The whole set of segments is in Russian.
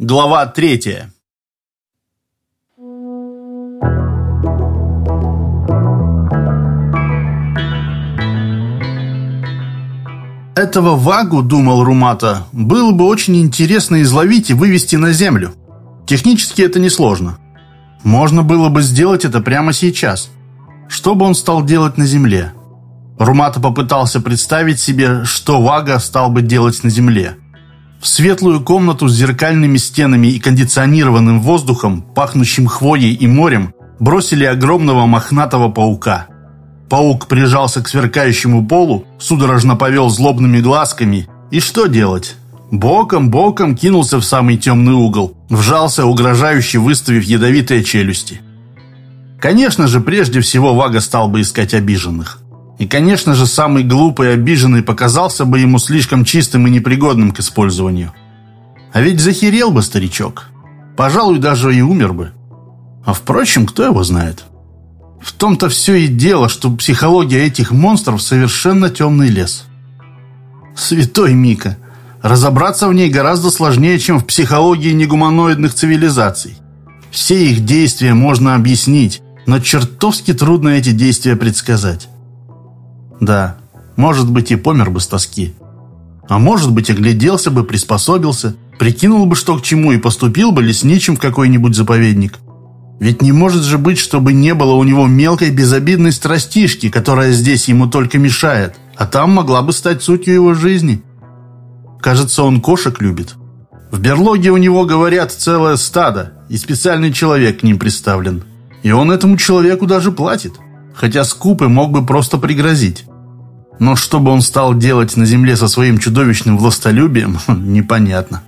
Глава третья. Этого вагу, думал Румата, было бы очень интересно изловить и вывести на землю. Технически это несложно. Можно было бы сделать это прямо сейчас. Что бы он стал делать на земле? Румата попытался представить себе, что вага стал бы делать на земле. В светлую комнату с зеркальными стенами и кондиционированным воздухом, пахнущим хвоей и морем, бросили огромного мохнатого паука. Паук прижался к сверкающему полу, судорожно повел злобными глазками. И что делать? Боком-боком кинулся в самый темный угол, вжался, угрожающе выставив ядовитые челюсти. Конечно же, прежде всего Вага стал бы искать обиженных. И, конечно же, самый глупый и обиженный показался бы ему слишком чистым и непригодным к использованию. А ведь захерел бы старичок. Пожалуй, даже и умер бы. А впрочем, кто его знает? В том-то все и дело, что психология этих монстров совершенно темный лес. Святой Мика. Разобраться в ней гораздо сложнее, чем в психологии негуманоидных цивилизаций. Все их действия можно объяснить, но чертовски трудно эти действия предсказать. Да, может быть и помер бы с тоски. А может быть огляделся бы, приспособился, прикинул бы что к чему и поступил бы лесничим в какой-нибудь заповедник. Ведь не может же быть, чтобы не было у него мелкой безобидной страстишки, которая здесь ему только мешает, а там могла бы стать сутью его жизни. Кажется, он кошек любит. В берлоге у него, говорят, целое стадо, и специальный человек к ним представлен. И он этому человеку даже платит хотя скуп и мог бы просто пригрозить. Но что бы он стал делать на земле со своим чудовищным властолюбием, непонятно.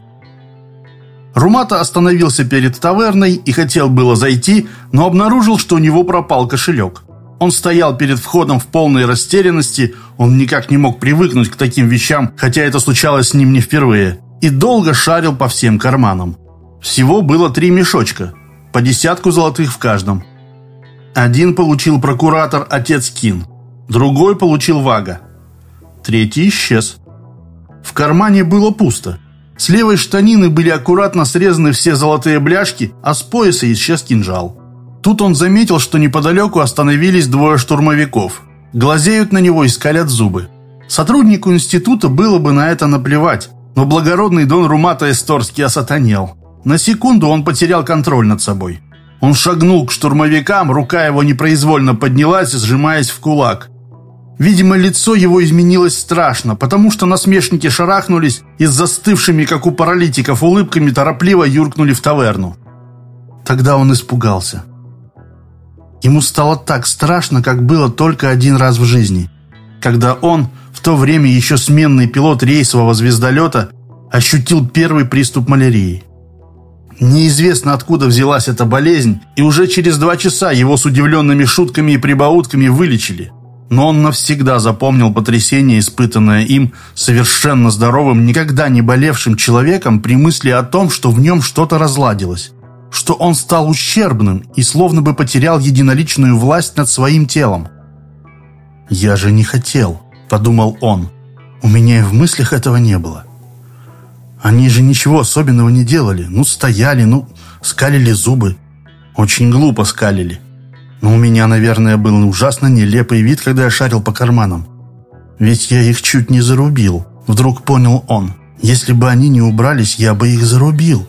Румата остановился перед таверной и хотел было зайти, но обнаружил, что у него пропал кошелек. Он стоял перед входом в полной растерянности, он никак не мог привыкнуть к таким вещам, хотя это случалось с ним не впервые, и долго шарил по всем карманам. Всего было три мешочка, по десятку золотых в каждом. Один получил прокуратор отец Кин, другой получил Вага, третий исчез. В кармане было пусто. С левой штанины были аккуратно срезаны все золотые бляшки, а с пояса исчез кинжал. Тут он заметил, что неподалеку остановились двое штурмовиков. Глазеют на него и скалят зубы. Сотруднику института было бы на это наплевать, но благородный Дон Румата Эсторский осатанел. На секунду он потерял контроль над собой. Он шагнул к штурмовикам, рука его непроизвольно поднялась, сжимаясь в кулак. Видимо, лицо его изменилось страшно, потому что насмешники шарахнулись и с застывшими, как у паралитиков, улыбками торопливо юркнули в таверну. Тогда он испугался. Ему стало так страшно, как было только один раз в жизни, когда он, в то время еще сменный пилот рейсового звездолета, ощутил первый приступ малярии. Неизвестно, откуда взялась эта болезнь, и уже через два часа его с удивленными шутками и прибаутками вылечили. Но он навсегда запомнил потрясение, испытанное им, совершенно здоровым, никогда не болевшим человеком при мысли о том, что в нем что-то разладилось, что он стал ущербным и словно бы потерял единоличную власть над своим телом. «Я же не хотел», — подумал он. «У меня и в мыслях этого не было». Они же ничего особенного не делали. Ну, стояли, ну, скалили зубы. Очень глупо скалили. Но у меня, наверное, был ужасно нелепый вид, когда я шарил по карманам. Ведь я их чуть не зарубил. Вдруг понял он. Если бы они не убрались, я бы их зарубил.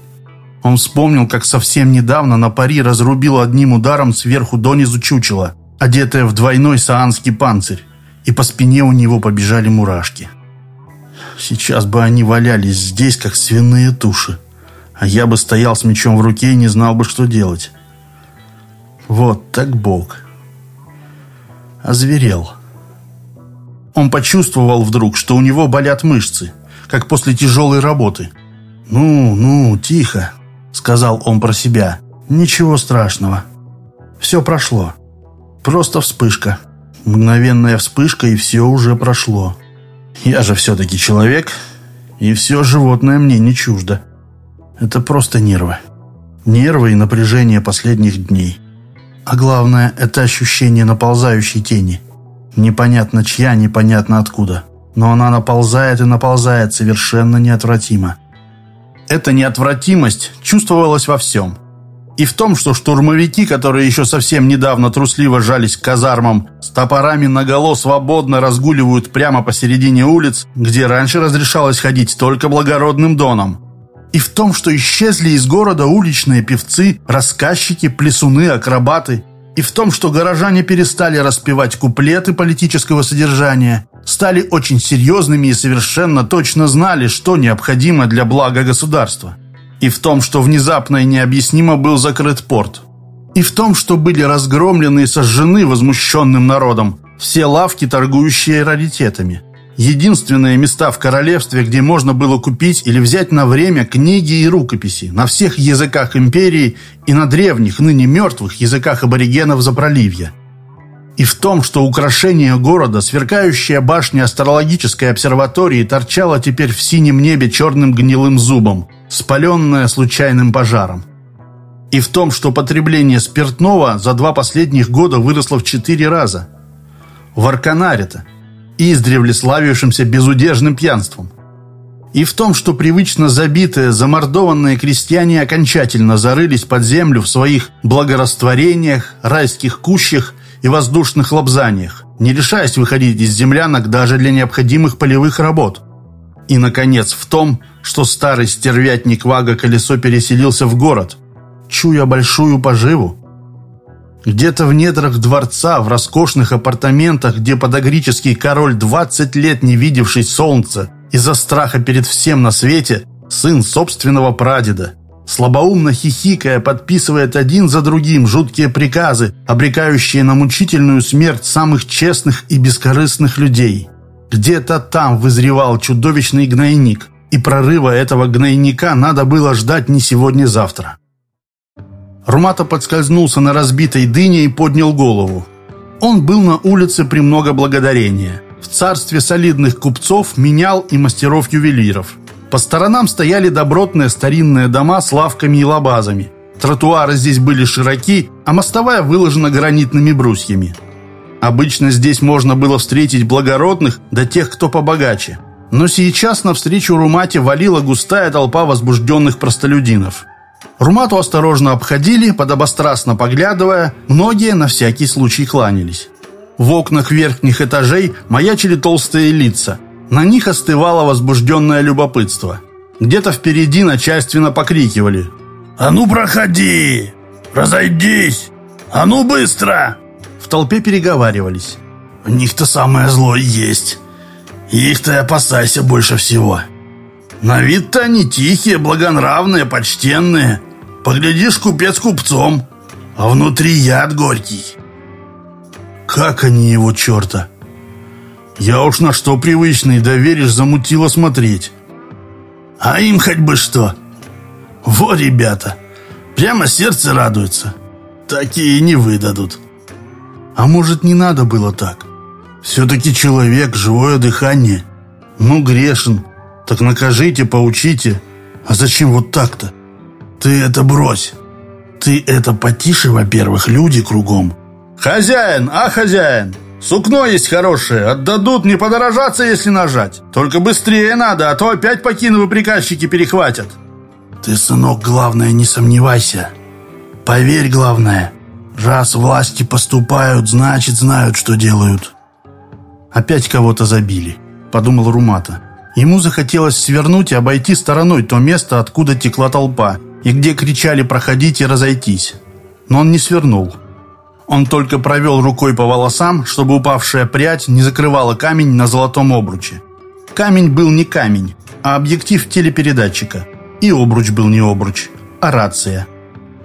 Он вспомнил, как совсем недавно на пари разрубил одним ударом сверху донизу чучело, одетое в двойной саанский панцирь, и по спине у него побежали мурашки. Сейчас бы они валялись здесь, как свиные туши. А я бы стоял с мечом в руке и не знал бы, что делать. Вот так Бог. Озверел. Он почувствовал вдруг, что у него болят мышцы, как после тяжелой работы. «Ну, ну, тихо», — сказал он про себя. «Ничего страшного. Все прошло. Просто вспышка. Мгновенная вспышка, и все уже прошло». Я же все-таки человек, и все животное мне не чуждо. Это просто нервы. Нервы и напряжение последних дней. А главное, это ощущение наползающей тени. Непонятно чья, непонятно откуда. Но она наползает и наползает совершенно неотвратимо. Эта неотвратимость чувствовалась во всем. И в том, что штурмовики, которые еще совсем недавно трусливо жались к казармам, с топорами наголо свободно разгуливают прямо посередине улиц, где раньше разрешалось ходить только благородным доном. И в том, что исчезли из города уличные певцы, рассказчики, плясуны, акробаты. И в том, что горожане перестали распевать куплеты политического содержания, стали очень серьезными и совершенно точно знали, что необходимо для блага государства. И в том, что внезапно и необъяснимо был закрыт порт. И в том, что были разгромлены и сожжены возмущенным народом все лавки, торгующие раритетами. Единственные места в королевстве, где можно было купить или взять на время книги и рукописи на всех языках империи и на древних, ныне мертвых языках аборигенов Запроливья – и в том, что украшение города, сверкающая башня астрологической обсерватории, торчала теперь в синем небе черным гнилым зубом, спаленная случайным пожаром. И в том, что потребление спиртного за два последних года выросло в четыре раза. В Арканаре-то, издревле славившимся безудержным пьянством. И в том, что привычно забитые, замордованные крестьяне окончательно зарылись под землю в своих благорастворениях, райских кущах и воздушных лобзаниях, не решаясь выходить из землянок даже для необходимых полевых работ. И, наконец, в том, что старый стервятник Вага Колесо переселился в город, чуя большую поживу. Где-то в недрах дворца, в роскошных апартаментах, где подогрический король, 20 лет не видевший солнца, из-за страха перед всем на свете, сын собственного прадеда, слабоумно хихикая, подписывает один за другим жуткие приказы, обрекающие на мучительную смерть самых честных и бескорыстных людей. Где-то там вызревал чудовищный гнойник, и прорыва этого гнойника надо было ждать не сегодня-завтра. Румата подскользнулся на разбитой дыне и поднял голову. Он был на улице «Премного благодарения», в царстве солидных купцов, менял и мастеров-ювелиров – по сторонам стояли добротные старинные дома с лавками и лабазами. Тротуары здесь были широки, а мостовая выложена гранитными брусьями. Обычно здесь можно было встретить благородных, да тех, кто побогаче. Но сейчас навстречу Румате валила густая толпа возбужденных простолюдинов. Румату осторожно обходили, подобострастно поглядывая, многие на всякий случай кланялись. В окнах верхних этажей маячили толстые лица – на них остывало возбужденное любопытство. Где-то впереди начальственно покрикивали. «А ну проходи! Разойдись! А ну быстро!» В толпе переговаривались. «У них-то самое зло есть. Их-то и опасайся больше всего. На вид-то они тихие, благонравные, почтенные. Поглядишь, купец купцом, а внутри яд горький». «Как они его черта!» Я уж на что привычный, доверишь, замутило смотреть. А им хоть бы что. Во, ребята, прямо сердце радуется. Такие не выдадут. А может, не надо было так? Все-таки человек, живое дыхание. Ну, грешен. Так накажите, поучите. А зачем вот так-то? Ты это брось. Ты это потише, во-первых, люди кругом. Хозяин, а хозяин, Сукно есть хорошее, отдадут, не подорожаться, если нажать. Только быстрее надо, а то опять покиновы приказчики перехватят. Ты, сынок, главное, не сомневайся. Поверь, главное, раз власти поступают, значит, знают, что делают. Опять кого-то забили, подумал Румата. Ему захотелось свернуть и обойти стороной то место, откуда текла толпа, и где кричали «проходить» и «разойтись». Но он не свернул. Он только провел рукой по волосам, чтобы упавшая прядь не закрывала камень на золотом обруче. Камень был не камень, а объектив телепередатчика. И обруч был не обруч, а рация.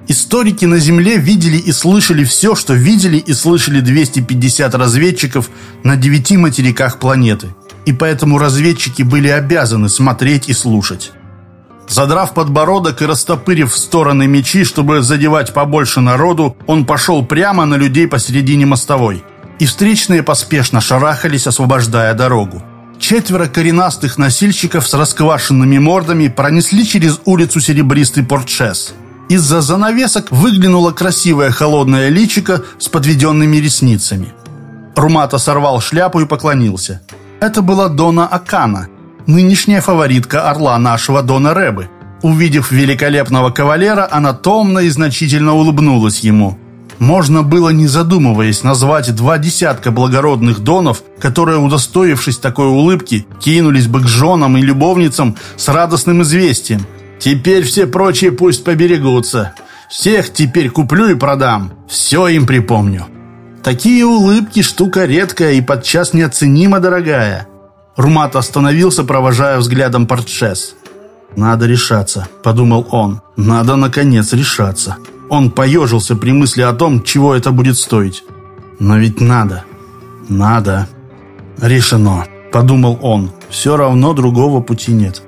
Историки на Земле видели и слышали все, что видели и слышали 250 разведчиков на девяти материках планеты. И поэтому разведчики были обязаны смотреть и слушать. Задрав подбородок и растопырив в стороны мечи, чтобы задевать побольше народу, он пошел прямо на людей посередине мостовой. И встречные поспешно шарахались, освобождая дорогу. Четверо коренастых носильщиков с расквашенными мордами пронесли через улицу серебристый портшес. Из-за занавесок выглянуло красивое холодное личико с подведенными ресницами. Румата сорвал шляпу и поклонился. Это была Дона Акана, нынешняя фаворитка орла нашего Дона Рэбы. Увидев великолепного кавалера, она томно и значительно улыбнулась ему. Можно было, не задумываясь, назвать два десятка благородных донов, которые, удостоившись такой улыбки, кинулись бы к женам и любовницам с радостным известием. «Теперь все прочие пусть поберегутся. Всех теперь куплю и продам. Все им припомню». Такие улыбки штука редкая и подчас неоценимо дорогая. Румат остановился, провожая взглядом портшес. «Надо решаться», — подумал он. «Надо, наконец, решаться». Он поежился при мысли о том, чего это будет стоить. «Но ведь надо. Надо. Решено», — подумал он. «Все равно другого пути нет.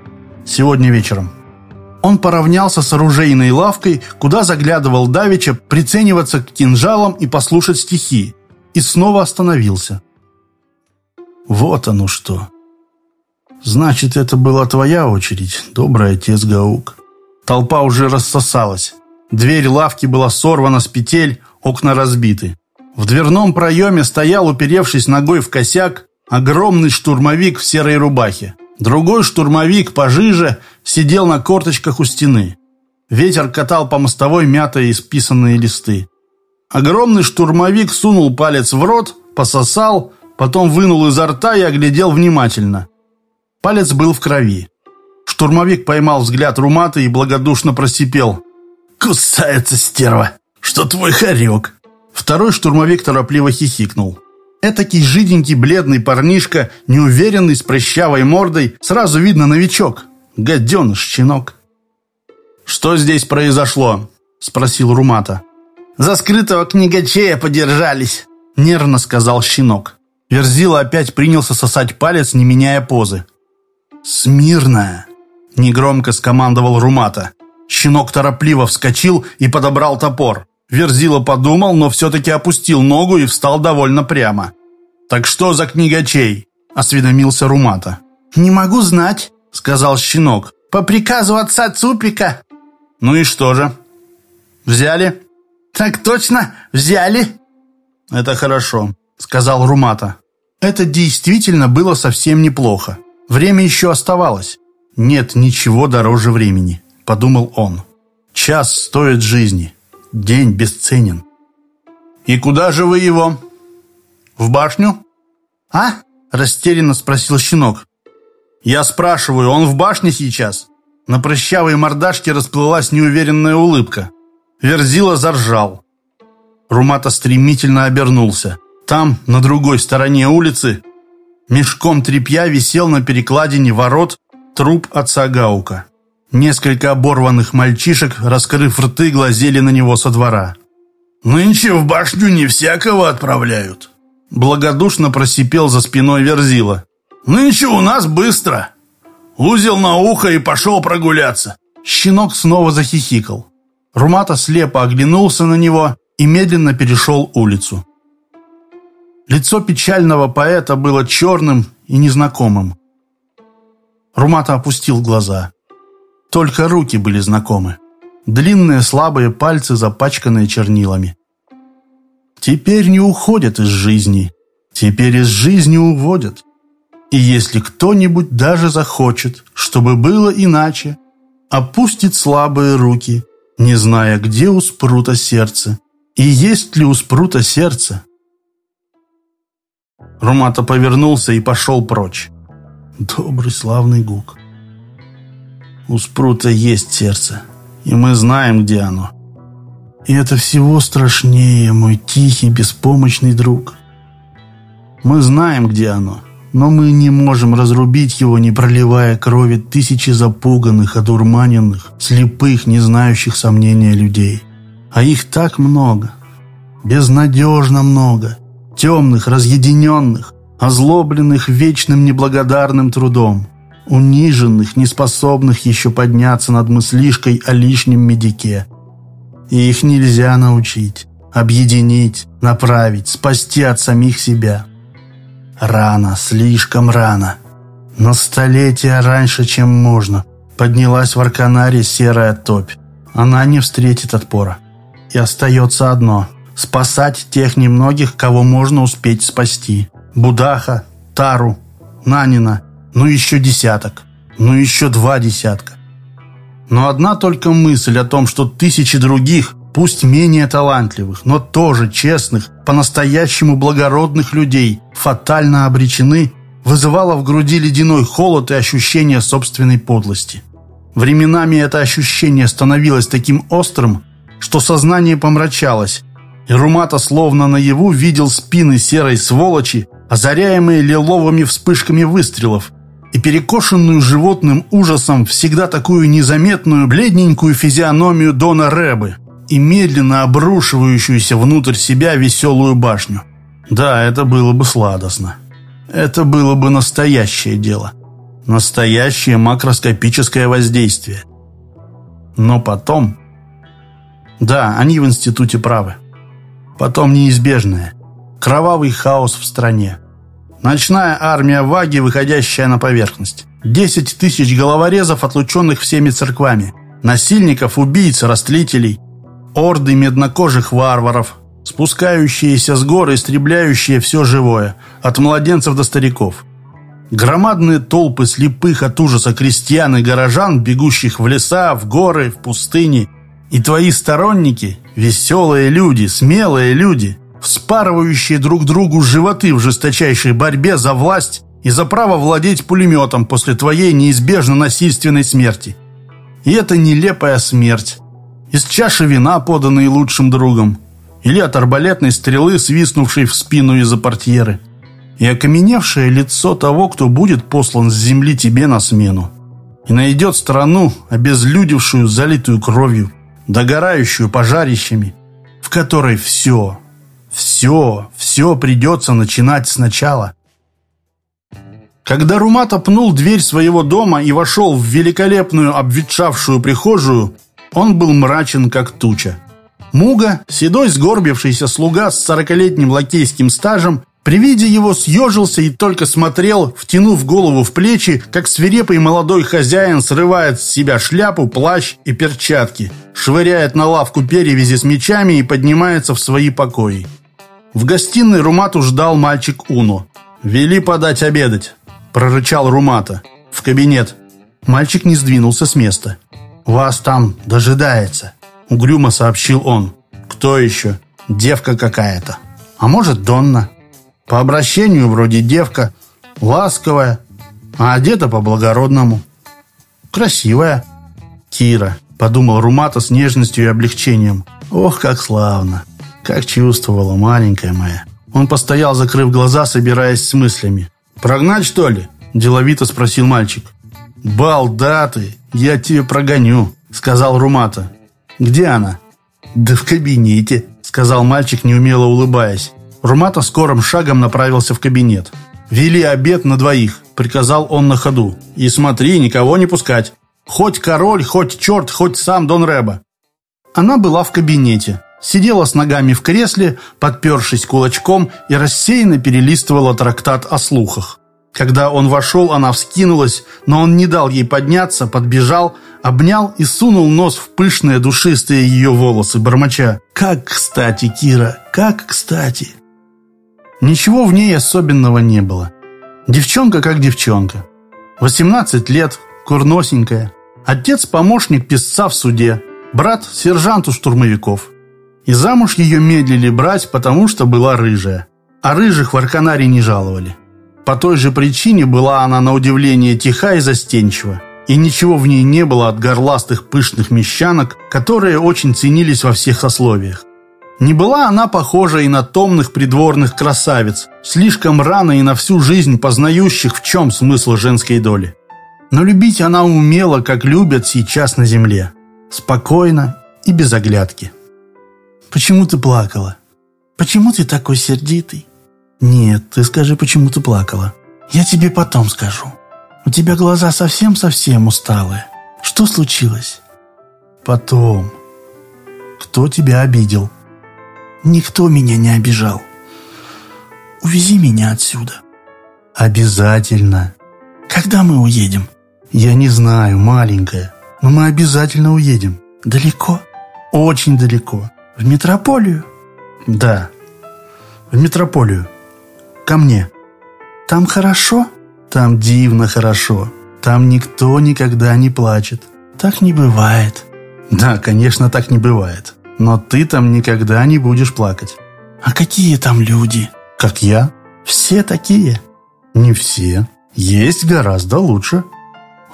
Сегодня вечером». Он поравнялся с оружейной лавкой, куда заглядывал Давича прицениваться к кинжалам и послушать стихи. И снова остановился. «Вот оно что!» «Значит, это была твоя очередь, добрый отец Гаук». Толпа уже рассосалась. Дверь лавки была сорвана с петель, окна разбиты. В дверном проеме стоял, уперевшись ногой в косяк, огромный штурмовик в серой рубахе. Другой штурмовик, пожиже, сидел на корточках у стены. Ветер катал по мостовой мятые исписанные листы. Огромный штурмовик сунул палец в рот, пососал, потом вынул изо рта и оглядел внимательно. Палец был в крови. Штурмовик поймал взгляд Румата и благодушно просипел. «Кусается стерва! Что твой хорек?» Второй штурмовик торопливо хихикнул. Этакий жиденький бледный парнишка, неуверенный, с прыщавой мордой, сразу видно новичок. Гаденыш, щенок. «Что здесь произошло?» – спросил Румата. «За скрытого книгачея подержались», – нервно сказал щенок. Верзила опять принялся сосать палец, не меняя позы. «Смирно!» – негромко скомандовал Румата. Щенок торопливо вскочил и подобрал топор. Верзила подумал, но все-таки опустил ногу и встал довольно прямо. «Так что за книгачей?» – осведомился Румата. «Не могу знать», – сказал щенок. «По приказу отца Цупика». «Ну и что же? Взяли?» «Так точно, взяли». «Это хорошо», – сказал Румата. Это действительно было совсем неплохо. Время еще оставалось. Нет ничего дороже времени, подумал он. Час стоит жизни. День бесценен. И куда же вы его? В башню? А? Растерянно спросил щенок. Я спрашиваю, он в башне сейчас? На прыщавой мордашке расплылась неуверенная улыбка. Верзила заржал. Румата стремительно обернулся. Там, на другой стороне улицы, Мешком тряпья висел на перекладине ворот труп отца Гаука. Несколько оборванных мальчишек, раскрыв рты, глазели на него со двора. «Нынче в башню не всякого отправляют», — благодушно просипел за спиной Верзила. «Нынче у нас быстро. Узел на ухо и пошел прогуляться». Щенок снова захихикал. Румата слепо оглянулся на него и медленно перешел улицу. Лицо печального поэта было черным и незнакомым. Румата опустил глаза. Только руки были знакомы. Длинные слабые пальцы, запачканные чернилами. Теперь не уходят из жизни. Теперь из жизни уводят. И если кто-нибудь даже захочет, чтобы было иначе, опустит слабые руки, не зная, где у спрута сердце, и есть ли у спрута сердце, Румата повернулся и пошел прочь. Добрый славный Гук. У Спрута есть сердце, и мы знаем, где оно. И это всего страшнее, мой тихий, беспомощный друг. Мы знаем, где оно, но мы не можем разрубить его, не проливая крови тысячи запуганных, одурманенных, слепых, не знающих сомнения людей. А их так много, безнадежно много темных, разъединенных, озлобленных вечным неблагодарным трудом, униженных, неспособных еще подняться над мыслишкой о лишнем медике. И их нельзя научить, объединить, направить, спасти от самих себя. Рано, слишком рано. На столетия раньше, чем можно, поднялась в Арканаре серая топь. Она не встретит отпора. И остается одно спасать тех немногих, кого можно успеть спасти. Будаха, Тару, Нанина, ну еще десяток, ну еще два десятка. Но одна только мысль о том, что тысячи других, пусть менее талантливых, но тоже честных, по-настоящему благородных людей, фатально обречены, вызывала в груди ледяной холод и ощущение собственной подлости. Временами это ощущение становилось таким острым, что сознание помрачалось, и Румата словно наяву видел спины серой сволочи, озаряемые лиловыми вспышками выстрелов, и перекошенную животным ужасом всегда такую незаметную бледненькую физиономию Дона Рэбы и медленно обрушивающуюся внутрь себя веселую башню. Да, это было бы сладостно. Это было бы настоящее дело. Настоящее макроскопическое воздействие. Но потом... Да, они в институте правы. Потом неизбежное. Кровавый хаос в стране. Ночная армия Ваги, выходящая на поверхность. Десять тысяч головорезов, отлученных всеми церквами. Насильников, убийц, растлителей. Орды меднокожих варваров, спускающиеся с гор, истребляющие все живое, от младенцев до стариков. Громадные толпы слепых от ужаса крестьян и горожан, бегущих в леса, в горы, в пустыни. И твои сторонники, веселые люди, смелые люди – вспарывающие друг другу животы в жесточайшей борьбе за власть и за право владеть пулеметом после твоей неизбежно насильственной смерти. И это нелепая смерть. Из чаши вина, поданной лучшим другом, или от арбалетной стрелы, свистнувшей в спину из-за портьеры, и окаменевшее лицо того, кто будет послан с земли тебе на смену, и найдет страну, обезлюдевшую, залитую кровью, догорающую пожарищами, в которой все, все, все придется начинать сначала. Когда Румата пнул дверь своего дома и вошел в великолепную обветшавшую прихожую, он был мрачен, как туча. Муга, седой сгорбившийся слуга с сорокалетним лакейским стажем, при виде его съежился и только смотрел, втянув голову в плечи, как свирепый молодой хозяин срывает с себя шляпу, плащ и перчатки, швыряет на лавку перевязи с мечами и поднимается в свои покои. В гостиной Румату ждал мальчик Уно. «Вели подать обедать», – прорычал Румата. «В кабинет». Мальчик не сдвинулся с места. «Вас там дожидается», – угрюмо сообщил он. «Кто еще?» «Девка какая-то». «А может, Донна?» «По обращению вроде девка, ласковая, а одета по-благородному». «Красивая». «Кира», – подумал Румата с нежностью и облегчением. «Ох, как славно!» Как чувствовала, маленькая моя. Он постоял, закрыв глаза, собираясь с мыслями. «Прогнать, что ли?» – деловито спросил мальчик. «Балда ты! Я тебе прогоню!» – сказал Румата. «Где она?» «Да в кабинете», – сказал мальчик, неумело улыбаясь. Румата скорым шагом направился в кабинет. «Вели обед на двоих», – приказал он на ходу. «И смотри, никого не пускать. Хоть король, хоть черт, хоть сам Дон Рэба». Она была в кабинете сидела с ногами в кресле, подпершись кулачком и рассеянно перелистывала трактат о слухах. Когда он вошел, она вскинулась, но он не дал ей подняться, подбежал, обнял и сунул нос в пышные душистые ее волосы, бормоча. «Как кстати, Кира, как кстати!» Ничего в ней особенного не было. Девчонка как девчонка. 18 лет, курносенькая. Отец – помощник писца в суде. Брат – сержант у штурмовиков. И замуж ее медлили брать, потому что была рыжая. А рыжих в Арканаре не жаловали. По той же причине была она на удивление тиха и застенчива. И ничего в ней не было от горластых пышных мещанок, которые очень ценились во всех сословиях. Не была она похожа и на томных придворных красавиц, слишком рано и на всю жизнь познающих, в чем смысл женской доли. Но любить она умела, как любят сейчас на земле. Спокойно и без оглядки. Почему ты плакала? Почему ты такой сердитый? Нет, ты скажи, почему ты плакала. Я тебе потом скажу. У тебя глаза совсем-совсем усталые. Что случилось? Потом. Кто тебя обидел? Никто меня не обижал. Увези меня отсюда. Обязательно. Когда мы уедем? Я не знаю, маленькая. Но мы обязательно уедем. Далеко? Очень далеко. В метрополию? Да, в метрополию. Ко мне. Там хорошо? Там дивно хорошо. Там никто никогда не плачет. Так не бывает. Да, конечно, так не бывает. Но ты там никогда не будешь плакать. А какие там люди? Как я? Все такие? Не все. Есть гораздо лучше.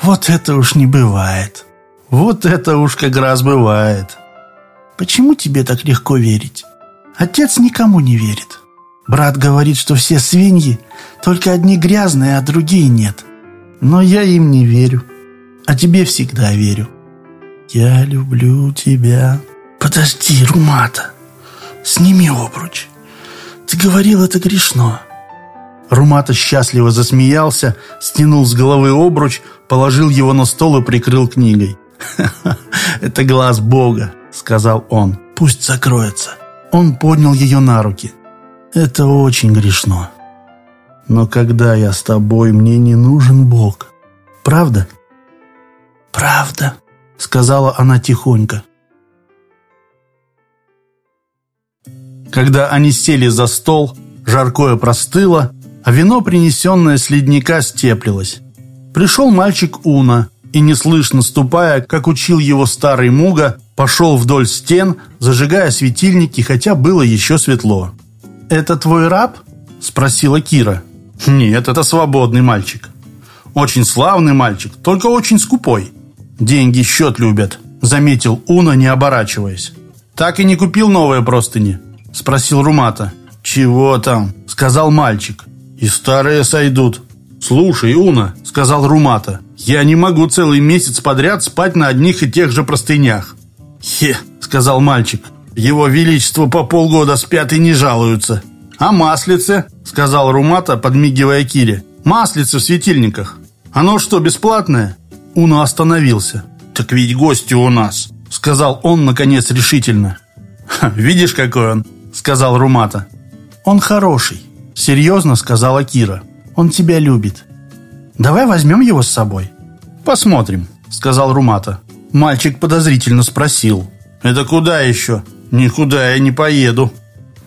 Вот это уж не бывает. Вот это уж как раз бывает. Почему тебе так легко верить? Отец никому не верит. Брат говорит, что все свиньи, только одни грязные, а другие нет. Но я им не верю. А тебе всегда верю. Я люблю тебя. Подожди, Румата. Сними обруч. Ты говорил, это грешно. Румата счастливо засмеялся, стянул с головы обруч, положил его на стол и прикрыл книгой. «Это глаз Бога», — сказал он. «Пусть закроется». Он поднял ее на руки. «Это очень грешно. Но когда я с тобой, мне не нужен Бог. Правда?» «Правда», — сказала она тихонько. Когда они сели за стол, жаркое простыло, а вино, принесенное с ледника, степлилось. Пришел мальчик Уна и, неслышно ступая, как учил его старый Муга, пошел вдоль стен, зажигая светильники, хотя было еще светло. «Это твой раб?» – спросила Кира. «Нет, это свободный мальчик. Очень славный мальчик, только очень скупой. Деньги счет любят», – заметил Уна, не оборачиваясь. «Так и не купил новые простыни?» – спросил Румата. «Чего там?» – сказал мальчик. «И старые сойдут». «Слушай, Уна», – сказал Румата, – «я не могу целый месяц подряд спать на одних и тех же простынях». «Хе», – сказал мальчик, – «его величество по полгода спят и не жалуются». «А маслице?» – сказал Румата, подмигивая Кире. «Маслице в светильниках. Оно что, бесплатное?» Уна остановился. «Так ведь гости у нас», – сказал он, наконец, решительно. «Видишь, какой он?» – сказал Румата. «Он хороший», – серьезно сказала Кира. «Он тебя любит. Давай возьмем его с собой». «Посмотрим», – сказал Румата. Мальчик подозрительно спросил. «Это куда еще?» «Никуда я не поеду».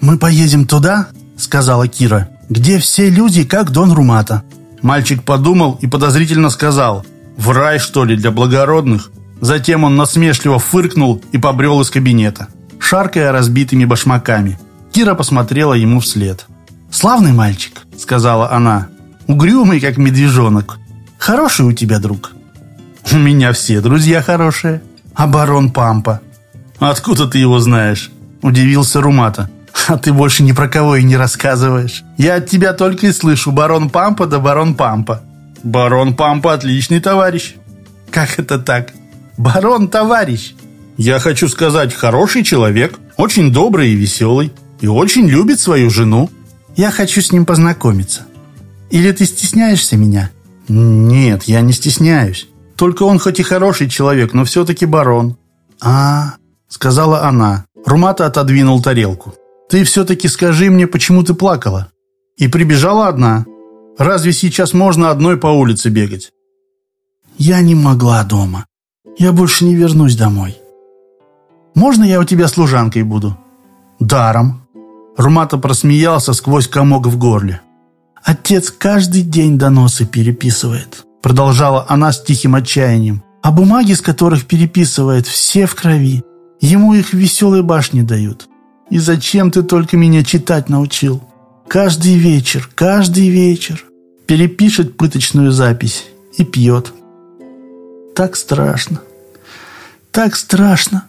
«Мы поедем туда?» – сказала Кира. «Где все люди, как Дон Румата?» Мальчик подумал и подозрительно сказал. «В рай, что ли, для благородных?» Затем он насмешливо фыркнул и побрел из кабинета, шаркая разбитыми башмаками. Кира посмотрела ему вслед. «Славный мальчик», — сказала она. «Угрюмый, как медвежонок. Хороший у тебя друг». «У меня все друзья хорошие. А барон Пампа?» «Откуда ты его знаешь?» — удивился Румата. «А ты больше ни про кого и не рассказываешь. Я от тебя только и слышу барон Пампа да барон Пампа». «Барон Пампа отличный товарищ». «Как это так? Барон товарищ?» «Я хочу сказать, хороший человек, очень добрый и веселый, и очень любит свою жену». Я хочу с ним познакомиться. Или ты стесняешься меня? Нет, я не стесняюсь. Только он хоть и хороший человек, но все-таки барон. А, сказала она. Румата отодвинул тарелку. Ты все-таки скажи мне, почему ты плакала? И прибежала одна. Разве сейчас можно одной по улице бегать? Я не могла дома. Я больше не вернусь домой. Можно я у тебя служанкой буду? Даром. Румата просмеялся сквозь комок в горле. «Отец каждый день доносы переписывает», продолжала она с тихим отчаянием. «А бумаги, с которых переписывает, все в крови. Ему их в веселой башне дают. И зачем ты только меня читать научил? Каждый вечер, каждый вечер перепишет пыточную запись и пьет. Так страшно, так страшно.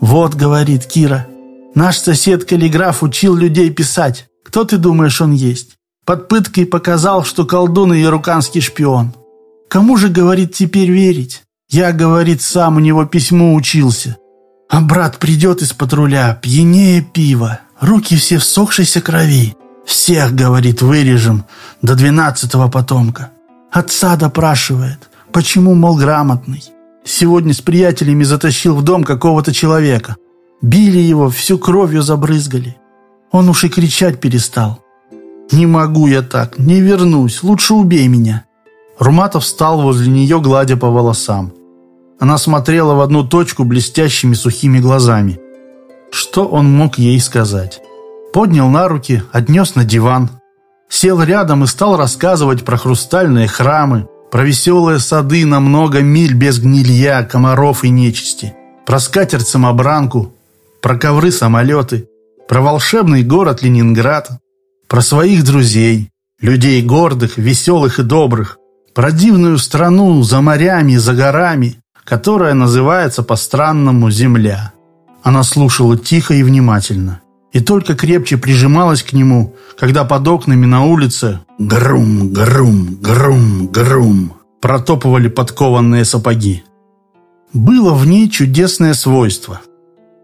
Вот, говорит Кира, Наш сосед-каллиграф учил людей писать. Кто ты думаешь, он есть? Под пыткой показал, что колдун и яруканский шпион. Кому же, говорит, теперь верить? Я, говорит, сам у него письмо учился. А брат придет из патруля, пьянее пива, руки все в сохшейся крови. Всех, говорит, вырежем до двенадцатого потомка. Отца допрашивает, почему, мол, грамотный. Сегодня с приятелями затащил в дом какого-то человека. Били его, всю кровью забрызгали. Он уж и кричать перестал. «Не могу я так, не вернусь, лучше убей меня». Руматов встал возле нее, гладя по волосам. Она смотрела в одну точку блестящими сухими глазами. Что он мог ей сказать? Поднял на руки, отнес на диван. Сел рядом и стал рассказывать про хрустальные храмы, про веселые сады на много миль без гнилья, комаров и нечисти, про скатерть-самобранку, про ковры-самолеты, про волшебный город Ленинград, про своих друзей, людей гордых, веселых и добрых, про дивную страну за морями за горами, которая называется по-странному «Земля». Она слушала тихо и внимательно, и только крепче прижималась к нему, когда под окнами на улице «грум, грум, грум, грум» протопывали подкованные сапоги. Было в ней чудесное свойство.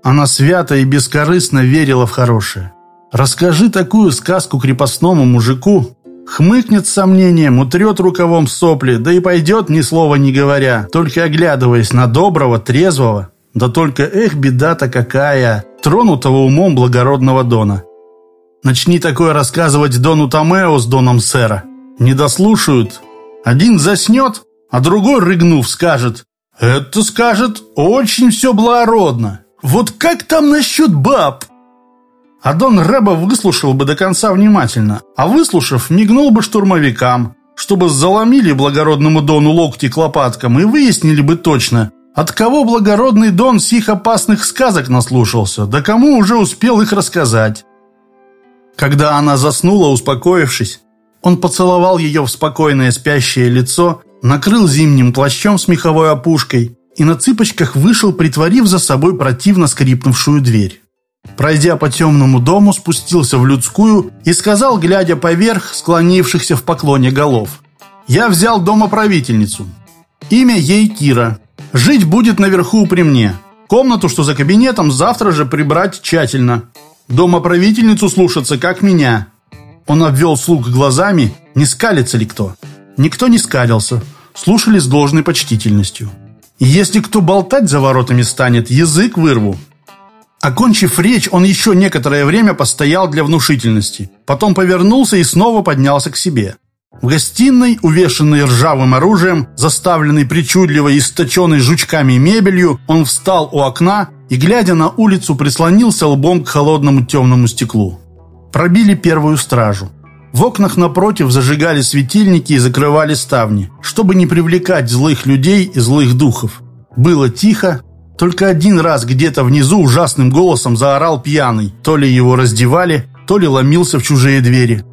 Она свято и бескорыстно верила в хорошее. Расскажи такую сказку крепостному мужику, хмыкнет с сомнением, утрет рукавом сопли, да и пойдет ни слова не говоря, только оглядываясь на доброго, трезвого, да только эх, беда-то какая, тронутого умом благородного Дона. Начни такое рассказывать Дону Томео с Доном Сэра. Не дослушают. Один заснет, а другой, рыгнув, скажет «Это, скажет, очень все благородно. Вот как там насчет баб?» А Дон Рэба выслушал бы до конца внимательно, а выслушав, мигнул бы штурмовикам, чтобы заломили благородному Дону локти к лопаткам и выяснили бы точно, от кого благородный Дон сих опасных сказок наслушался, да кому уже успел их рассказать. Когда она заснула, успокоившись, он поцеловал ее в спокойное спящее лицо, накрыл зимним плащом с меховой опушкой и на цыпочках вышел, притворив за собой противно скрипнувшую дверь. Пройдя по темному дому, спустился в людскую и сказал, глядя поверх склонившихся в поклоне голов. «Я взял домоправительницу. Имя ей Кира. Жить будет наверху при мне. Комнату, что за кабинетом, завтра же прибрать тщательно. Домоправительницу слушаться, как меня». Он обвел слуг глазами, не скалится ли кто. Никто не скалился, слушали с должной почтительностью. Если кто болтать за воротами станет, язык вырву. Окончив речь, он еще некоторое время постоял для внушительности. Потом повернулся и снова поднялся к себе. В гостиной, увешанной ржавым оружием, заставленной причудливо источенной жучками мебелью, он встал у окна и, глядя на улицу, прислонился лбом к холодному темному стеклу. Пробили первую стражу. В окнах напротив зажигали светильники и закрывали ставни, чтобы не привлекать злых людей и злых духов. Было тихо, только один раз где-то внизу ужасным голосом заорал пьяный. То ли его раздевали, то ли ломился в чужие двери.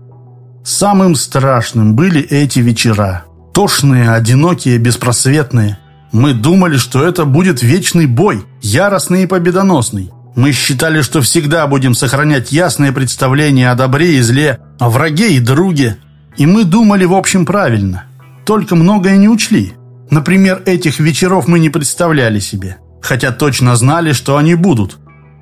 Самым страшным были эти вечера. Тошные, одинокие, беспросветные. Мы думали, что это будет вечный бой, яростный и победоносный. Мы считали, что всегда будем сохранять ясное представление о добре и зле, о враге и друге. И мы думали, в общем, правильно. Только многое не учли. Например, этих вечеров мы не представляли себе хотя точно знали, что они будут.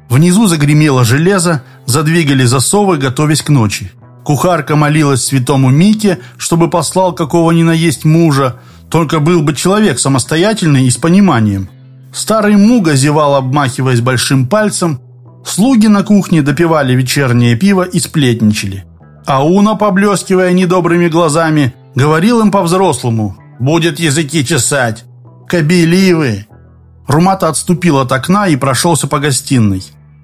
Внизу загремело железо, задвигали засовы, готовясь к ночи. Кухарка молилась святому Мике, чтобы послал какого ни наесть мужа, только был бы человек самостоятельный и с пониманием. Старый Муга зевал, обмахиваясь большим пальцем. Слуги на кухне допивали вечернее пиво и сплетничали. А Уна, поблескивая недобрыми глазами, говорил им по-взрослому «Будет языки чесать». «Кобеливы! Румата отступил от окна и прошелся по гостиной.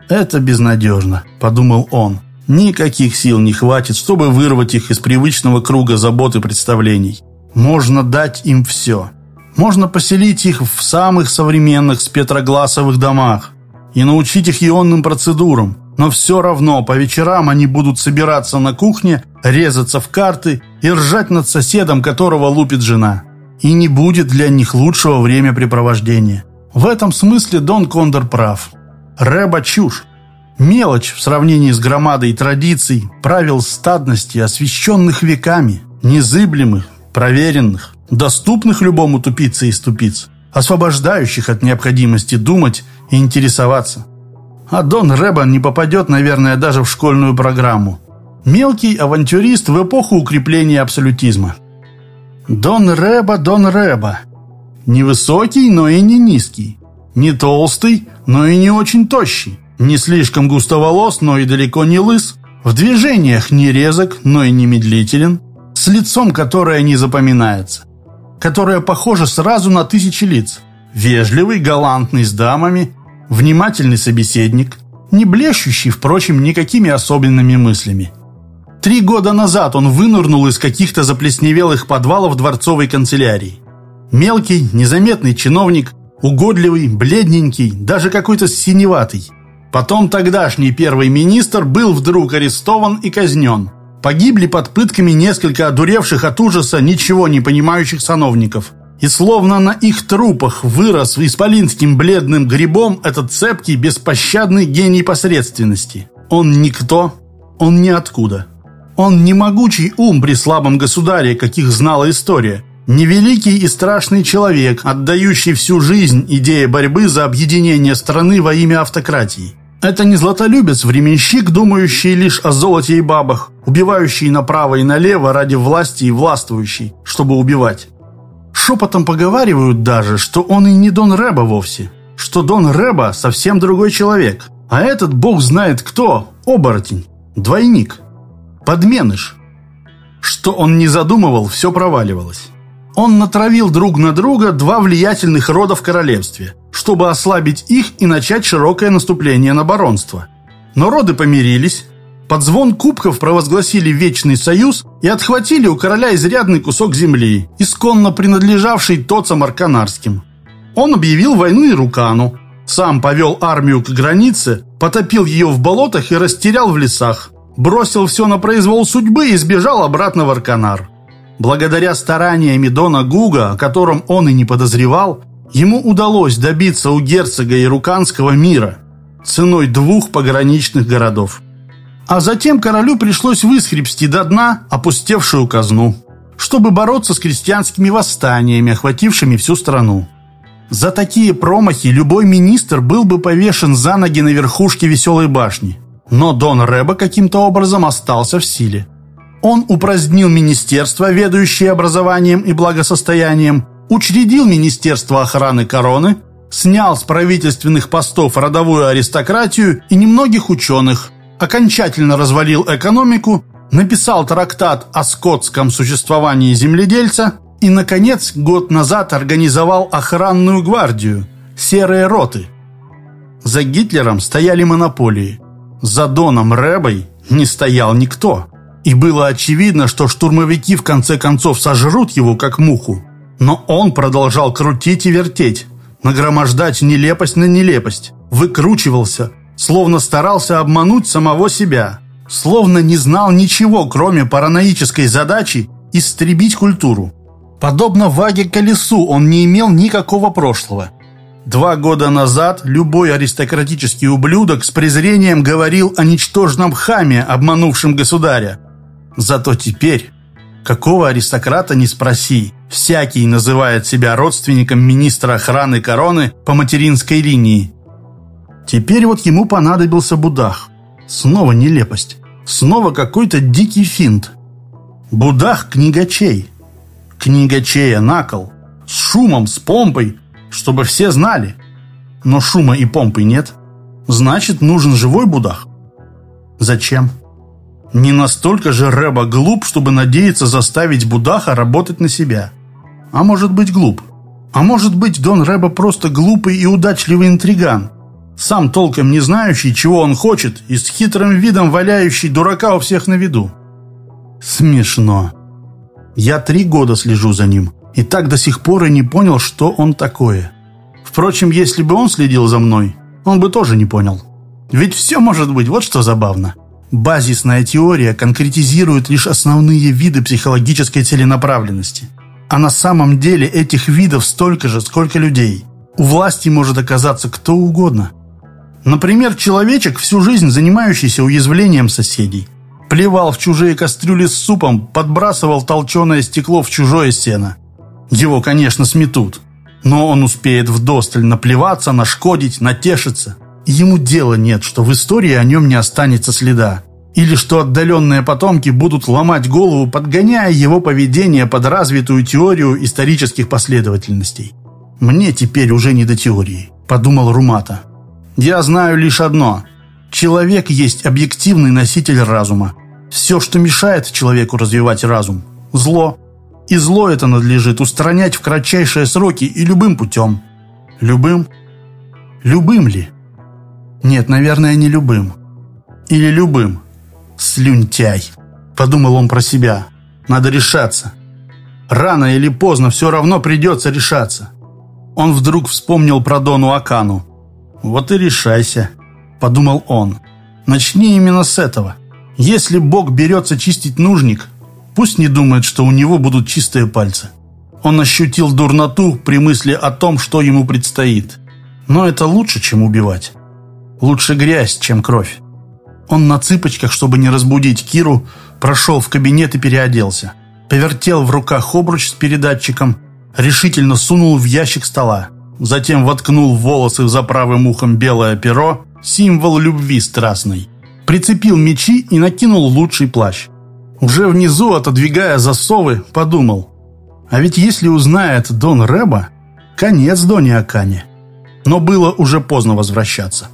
«Это безнадежно», – подумал он. «Никаких сил не хватит, чтобы вырвать их из привычного круга забот и представлений. Можно дать им все. Можно поселить их в самых современных спетрогласовых домах и научить их ионным процедурам. Но все равно по вечерам они будут собираться на кухне, резаться в карты и ржать над соседом, которого лупит жена. И не будет для них лучшего времяпрепровождения. В этом смысле Дон Кондор прав. Рэба чушь. Мелочь в сравнении с громадой традиций, правил стадности, освященных веками, незыблемых, проверенных, доступных любому тупице и ступиц, освобождающих от необходимости думать и интересоваться. А Дон Рэба не попадет, наверное, даже в школьную программу. Мелкий авантюрист в эпоху укрепления абсолютизма. Дон Рэба, Дон Рэба. Не высокий, но и не низкий. Не толстый, но и не очень тощий. Не слишком густоволос, но и далеко не лыс. В движениях не резок, но и не медлителен. С лицом, которое не запоминается. Которое похоже сразу на тысячи лиц. Вежливый, галантный с дамами. Внимательный собеседник. Не блещущий, впрочем, никакими особенными мыслями. Три года назад он вынырнул из каких-то заплесневелых подвалов дворцовой канцелярии. Мелкий, незаметный чиновник, угодливый, бледненький, даже какой-то синеватый. Потом тогдашний первый министр был вдруг арестован и казнен. Погибли под пытками несколько одуревших от ужаса ничего не понимающих сановников. И словно на их трупах вырос исполинским бледным грибом этот цепкий, беспощадный гений посредственности. Он никто, он ниоткуда. Он не могучий ум при слабом государе, каких знала история. Не великий и страшный человек, отдающий всю жизнь идее борьбы за объединение страны во имя автократии. Это не златолюбец-временщик, думающий лишь о золоте и бабах, убивающий направо и налево ради власти и властвующий, чтобы убивать. Шепотом поговаривают даже, что он и не Дон Рэба вовсе, что Дон Рэба совсем другой человек, а этот бог знает кто, оборотень, двойник, подменыш. Что он не задумывал, все проваливалось. Он натравил друг на друга два влиятельных рода в королевстве, чтобы ослабить их и начать широкое наступление на баронство. Но роды помирились, под звон кубков провозгласили Вечный Союз и отхватили у короля изрядный кусок земли, исконно принадлежавший Тоцам Арканарским. Он объявил войну Ирукану, сам повел армию к границе, потопил ее в болотах и растерял в лесах, бросил все на произвол судьбы и сбежал обратно в Арканар. Благодаря стараниям Дона Гуга, о котором он и не подозревал, ему удалось добиться у герцога Ируканского мира ценой двух пограничных городов. А затем королю пришлось выскребсти до дна опустевшую казну, чтобы бороться с крестьянскими восстаниями, охватившими всю страну. За такие промахи любой министр был бы повешен за ноги на верхушке веселой башни. Но Дон Рэба каким-то образом остался в силе. Он упразднил министерство, ведающее образованием и благосостоянием, учредил Министерство охраны короны, снял с правительственных постов родовую аристократию и немногих ученых, окончательно развалил экономику, написал трактат о скотском существовании земледельца и, наконец, год назад организовал охранную гвардию «Серые роты». За Гитлером стояли монополии. За Доном Рэбой не стоял никто. И было очевидно, что штурмовики в конце концов сожрут его, как муху. Но он продолжал крутить и вертеть, нагромождать нелепость на нелепость, выкручивался, словно старался обмануть самого себя, словно не знал ничего, кроме параноической задачи истребить культуру. Подобно Ваге Колесу, он не имел никакого прошлого. Два года назад любой аристократический ублюдок с презрением говорил о ничтожном хаме, обманувшем государя. Зато теперь, какого аристократа не спроси, всякий называет себя родственником министра охраны короны по материнской линии. Теперь вот ему понадобился Будах. Снова нелепость. Снова какой-то дикий финт. Будах книгачей. Книгачея накол. С шумом, с помпой, чтобы все знали. Но шума и помпы нет. Значит, нужен живой Будах. Зачем? Не настолько же Рэба глуп, чтобы надеяться заставить Будаха работать на себя. А может быть глуп. А может быть Дон Рэба просто глупый и удачливый интриган, сам толком не знающий, чего он хочет, и с хитрым видом валяющий дурака у всех на виду. Смешно. Я три года слежу за ним, и так до сих пор и не понял, что он такое. Впрочем, если бы он следил за мной, он бы тоже не понял. Ведь все может быть, вот что забавно. Базисная теория конкретизирует лишь основные виды психологической целенаправленности. А на самом деле этих видов столько же, сколько людей. У власти может оказаться кто угодно. Например, человечек, всю жизнь занимающийся уязвлением соседей. Плевал в чужие кастрюли с супом, подбрасывал толченое стекло в чужое сено. Его, конечно, сметут. Но он успеет вдосталь наплеваться, нашкодить, натешиться. ему дела нет, что в истории о нем не останется следа. Или что отдаленные потомки будут ломать голову, подгоняя его поведение под развитую теорию исторических последовательностей. «Мне теперь уже не до теории», – подумал Румата. Я знаю лишь одно. Человек есть объективный носитель разума. Все, что мешает человеку развивать разум – зло. И зло это надлежит устранять в кратчайшие сроки и любым путем. Любым? Любым ли? Нет, наверное, не любым. Или любым. Слюнтяй. подумал он про себя. Надо решаться. Рано или поздно все равно придется решаться. Он вдруг вспомнил про Дону Акану. «Вот и решайся», — подумал он. «Начни именно с этого. Если Бог берется чистить нужник, пусть не думает, что у него будут чистые пальцы». Он ощутил дурноту при мысли о том, что ему предстоит. Но это лучше, чем убивать. Лучше грязь, чем кровь. Он на цыпочках, чтобы не разбудить Киру, прошел в кабинет и переоделся. Повертел в руках обруч с передатчиком, решительно сунул в ящик стола. Затем воткнул в волосы за правым ухом белое перо, символ любви страстной. Прицепил мечи и накинул лучший плащ. Уже внизу, отодвигая засовы, подумал. А ведь если узнает Дон Рэба, конец Доне Акане. Но было уже поздно возвращаться.